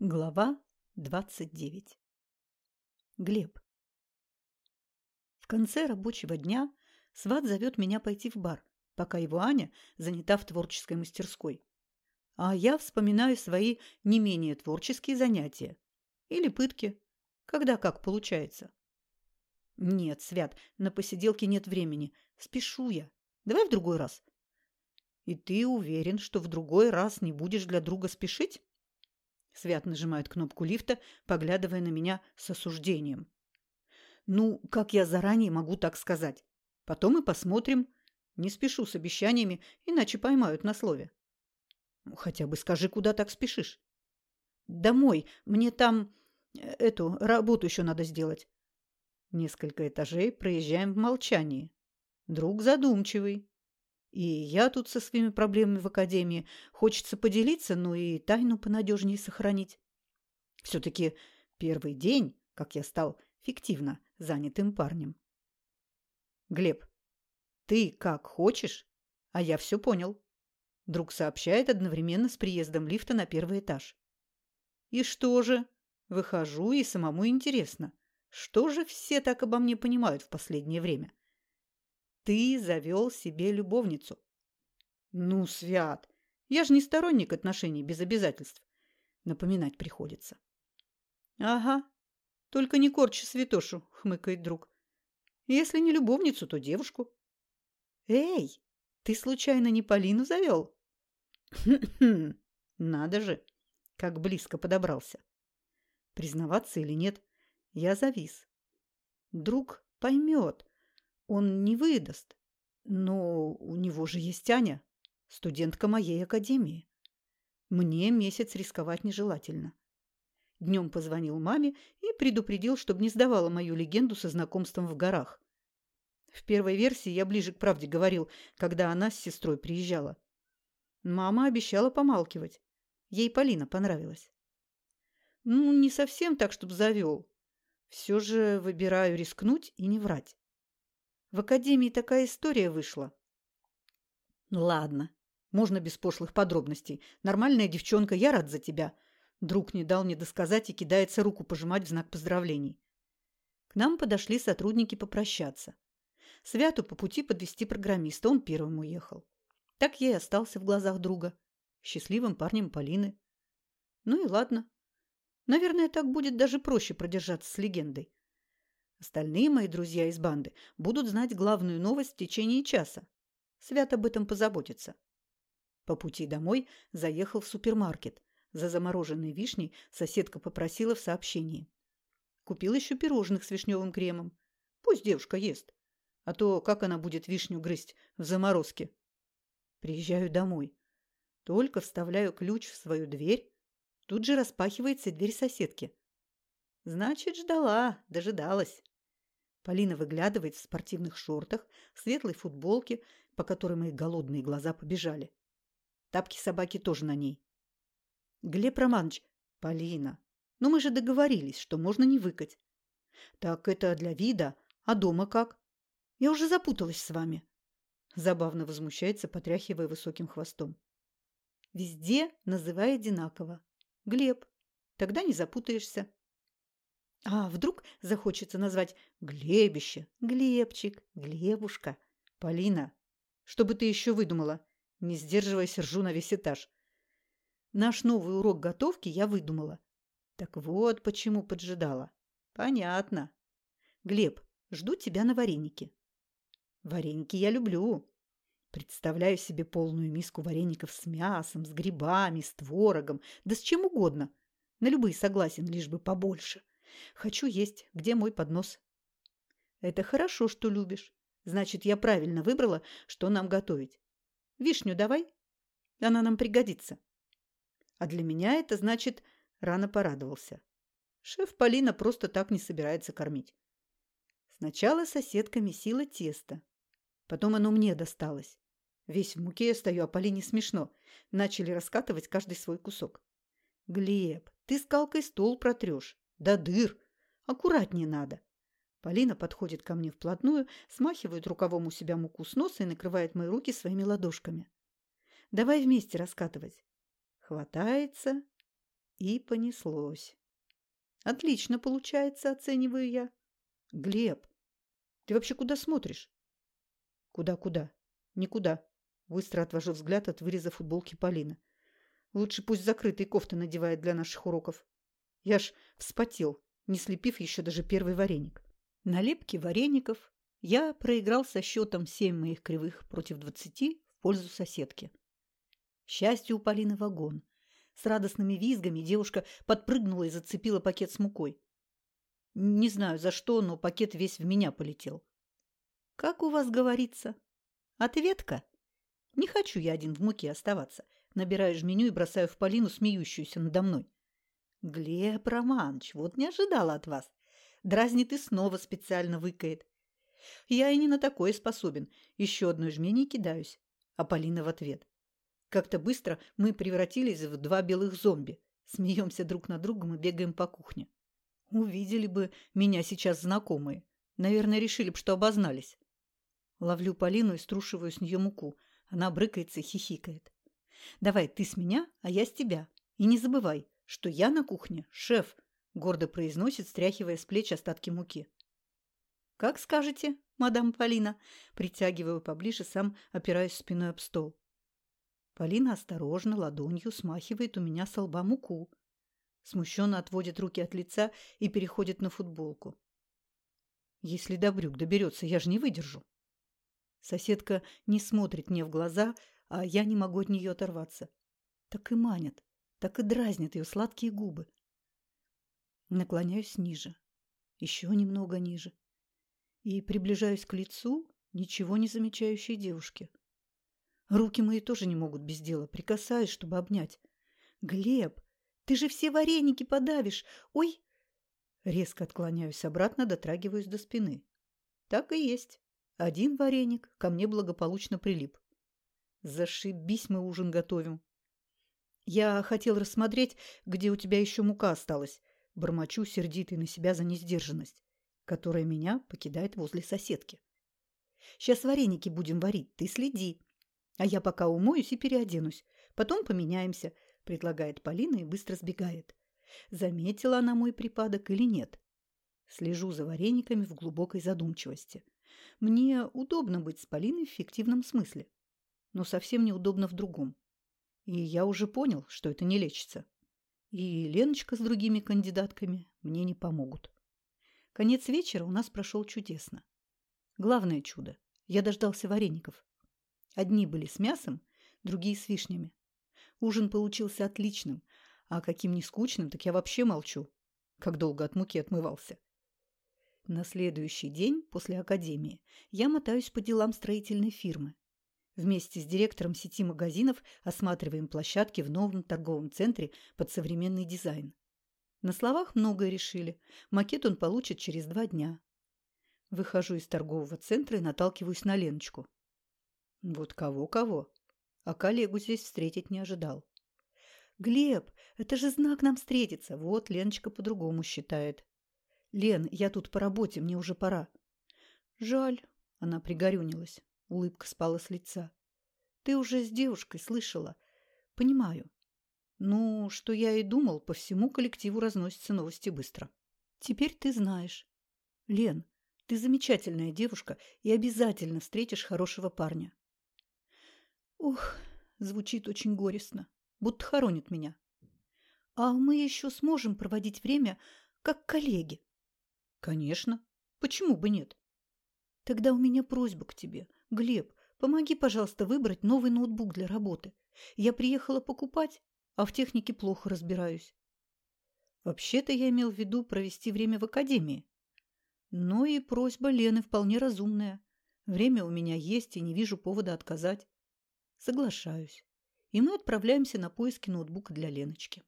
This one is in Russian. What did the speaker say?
Глава 29. Глеб. В конце рабочего дня сват зовет меня пойти в бар, пока его Аня занята в творческой мастерской. А я вспоминаю свои не менее творческие занятия. Или пытки, когда как получается. Нет, Свят, на посиделке нет времени. Спешу я. Давай в другой раз. И ты уверен, что в другой раз не будешь для друга спешить? Свят нажимает кнопку лифта, поглядывая на меня с осуждением. Ну, как я заранее могу так сказать? Потом и посмотрим. Не спешу с обещаниями, иначе поймают на слове. Ну, хотя бы скажи, куда так спешишь? Домой. Мне там э, эту работу еще надо сделать. Несколько этажей проезжаем в молчании. Друг задумчивый. И я тут со своими проблемами в академии. Хочется поделиться, но и тайну понадежнее сохранить. Все-таки первый день, как я стал фиктивно занятым парнем. Глеб, ты как хочешь, а я все понял. Друг сообщает одновременно с приездом лифта на первый этаж. И что же? Выхожу, и самому интересно. Что же все так обо мне понимают в последнее время? — ты завел себе любовницу. Ну, Свят, я же не сторонник отношений без обязательств. Напоминать приходится. Ага, только не корчи святошу, хмыкает друг. Если не любовницу, то девушку. Эй, ты случайно не Полину завел? Надо же, как близко подобрался. Признаваться или нет, я завис. Друг поймет, он не выдаст. Но у него же есть Аня, студентка моей академии. Мне месяц рисковать нежелательно. Днем позвонил маме и предупредил, чтобы не сдавала мою легенду со знакомством в горах. В первой версии я ближе к правде говорил, когда она с сестрой приезжала. Мама обещала помалкивать. Ей Полина понравилась. Ну, не совсем так, чтобы завел. Все же выбираю рискнуть и не врать. В академии такая история вышла. Ладно, можно без пошлых подробностей. Нормальная девчонка, я рад за тебя. Друг не дал мне досказать и кидается руку пожимать в знак поздравлений. К нам подошли сотрудники попрощаться. Святу по пути подвести программиста, он первым уехал. Так я и остался в глазах друга. Счастливым парнем Полины. Ну и ладно. Наверное, так будет даже проще продержаться с легендой. Остальные мои друзья из банды будут знать главную новость в течение часа. Свят об этом позаботится. По пути домой заехал в супермаркет. За замороженной вишней соседка попросила в сообщении. Купил еще пирожных с вишневым кремом. Пусть девушка ест. А то как она будет вишню грызть в заморозке? Приезжаю домой. Только вставляю ключ в свою дверь. Тут же распахивается дверь соседки. Значит, ждала, дожидалась. Полина выглядывает в спортивных шортах, в светлой футболке, по которой мои голодные глаза побежали. Тапки собаки тоже на ней. Глеб Романович, Полина, ну мы же договорились, что можно не выкать. Так это для вида, а дома как? Я уже запуталась с вами. Забавно возмущается, потряхивая высоким хвостом. Везде называй одинаково. Глеб. Тогда не запутаешься. А вдруг захочется назвать Глебище, Глебчик, Глебушка, Полина? Что бы ты еще выдумала? Не сдерживаясь, ржу на весь этаж. Наш новый урок готовки я выдумала. Так вот, почему поджидала. Понятно. Глеб, жду тебя на вареники. Вареники я люблю. Представляю себе полную миску вареников с мясом, с грибами, с творогом, да с чем угодно. На любые согласен, лишь бы побольше. — Хочу есть. Где мой поднос? Это хорошо, что любишь. Значит, я правильно выбрала, что нам готовить. Вишню давай. Она нам пригодится. А для меня это значит, рано порадовался. Шеф Полина просто так не собирается кормить. Сначала соседка месила тесто. Потом оно мне досталось. Весь в муке я стою, а Полине смешно. Начали раскатывать каждый свой кусок. Глеб, ты скалкой стол протрешь. До дыр. Аккуратнее надо. Полина подходит ко мне вплотную, смахивает рукавом у себя муку с носа и накрывает мои руки своими ладошками. Давай вместе раскатывать. Хватается. И понеслось. Отлично получается, оцениваю я. Глеб, ты вообще куда смотришь? Куда-куда? Никуда. Быстро отвожу взгляд от выреза футболки Полины. Лучше пусть закрытые кофты надевает для наших уроков. Я ж вспотел, не слепив еще даже первый вареник. На лепке вареников я проиграл со счетом семь моих кривых против двадцати в пользу соседки. Счастью, у Полины вагон. С радостными визгами девушка подпрыгнула и зацепила пакет с мукой. Не знаю за что, но пакет весь в меня полетел. Как у вас говорится? Ответка? Не хочу я один в муке оставаться. Набираю жменю и бросаю в Полину, смеющуюся надо мной. Глеб Романович, вот не ожидала от вас. Дразнит и снова специально выкает. Я и не на такое способен. Еще одной жмени кидаюсь. А Полина в ответ. Как-то быстро мы превратились в два белых зомби. Смеемся друг над другом и бегаем по кухне. Увидели бы меня сейчас знакомые. Наверное, решили бы, что обознались. Ловлю Полину и струшиваю с нее муку. Она брыкается и хихикает. «Давай ты с меня, а я с тебя. И не забывай, что я на кухне шеф», – гордо произносит, стряхивая с плеч остатки муки. «Как скажете, мадам Полина?» Притягиваю поближе, сам опираясь спиной об стол. Полина осторожно ладонью смахивает у меня со лба муку. Смущенно отводит руки от лица и переходит на футболку. Если до брюк доберется, я же не выдержу. Соседка не смотрит мне в глаза, а я не могу от нее оторваться. Так и манят, так и дразнят ее сладкие губы. Наклоняюсь ниже, еще немного ниже, и приближаюсь к лицу ничего не замечающей девушки. Руки мои тоже не могут без дела, прикасаюсь, чтобы обнять. «Глеб, ты же все вареники подавишь! Ой!» Резко отклоняюсь обратно, дотрагиваюсь до спины. Так и есть. Один вареник ко мне благополучно прилип. Зашибись мы ужин готовим. Я хотел рассмотреть, где у тебя еще мука осталась. Бормочу, сердитый на себя за несдержанность, которая меня покидает возле соседки. Сейчас вареники будем варить, ты следи. А я пока умоюсь и переоденусь. Потом поменяемся, предлагает Полина и быстро сбегает. Заметила она мой припадок или нет? Слежу за варениками в глубокой задумчивости. Мне удобно быть с Полиной в фиктивном смысле, но совсем неудобно в другом. И я уже понял, что это не лечится. И Леночка с другими кандидатками мне не помогут. Конец вечера у нас прошел чудесно. Главное чудо. Я дождался вареников. Одни были с мясом, другие с вишнями. Ужин получился отличным, а каким не скучным, так я вообще молчу, как долго от муки отмывался. На следующий день после академии я мотаюсь по делам строительной фирмы. Вместе с директором сети магазинов осматриваем площадки в новом торговом центре под современный дизайн. На словах многое решили. Макет он получит через два дня. Выхожу из торгового центра и наталкиваюсь на Леночку. Вот кого-кого. А коллегу здесь встретить не ожидал. «Глеб, это же знак нам встретиться!» Вот Леночка по-другому считает. «Лен, я тут по работе, мне уже пора». «Жаль», — она пригорюнилась. Улыбка спала с лица. «Ты уже с девушкой слышала?» «Понимаю. Ну, что я и думал, по всему коллективу разносятся новости быстро. Теперь ты знаешь. Лен, ты замечательная девушка и обязательно встретишь хорошего парня». Ух, звучит очень горестно, будто хоронит меня. А мы еще сможем проводить время как коллеги. Конечно. Почему бы нет? Тогда у меня просьба к тебе. Глеб, помоги, пожалуйста, выбрать новый ноутбук для работы. Я приехала покупать, а в технике плохо разбираюсь. Вообще-то я имел в виду провести время в академии. Но и просьба Лены вполне разумная. Время у меня есть, и не вижу повода отказать. Соглашаюсь. И мы отправляемся на поиски ноутбука для Леночки.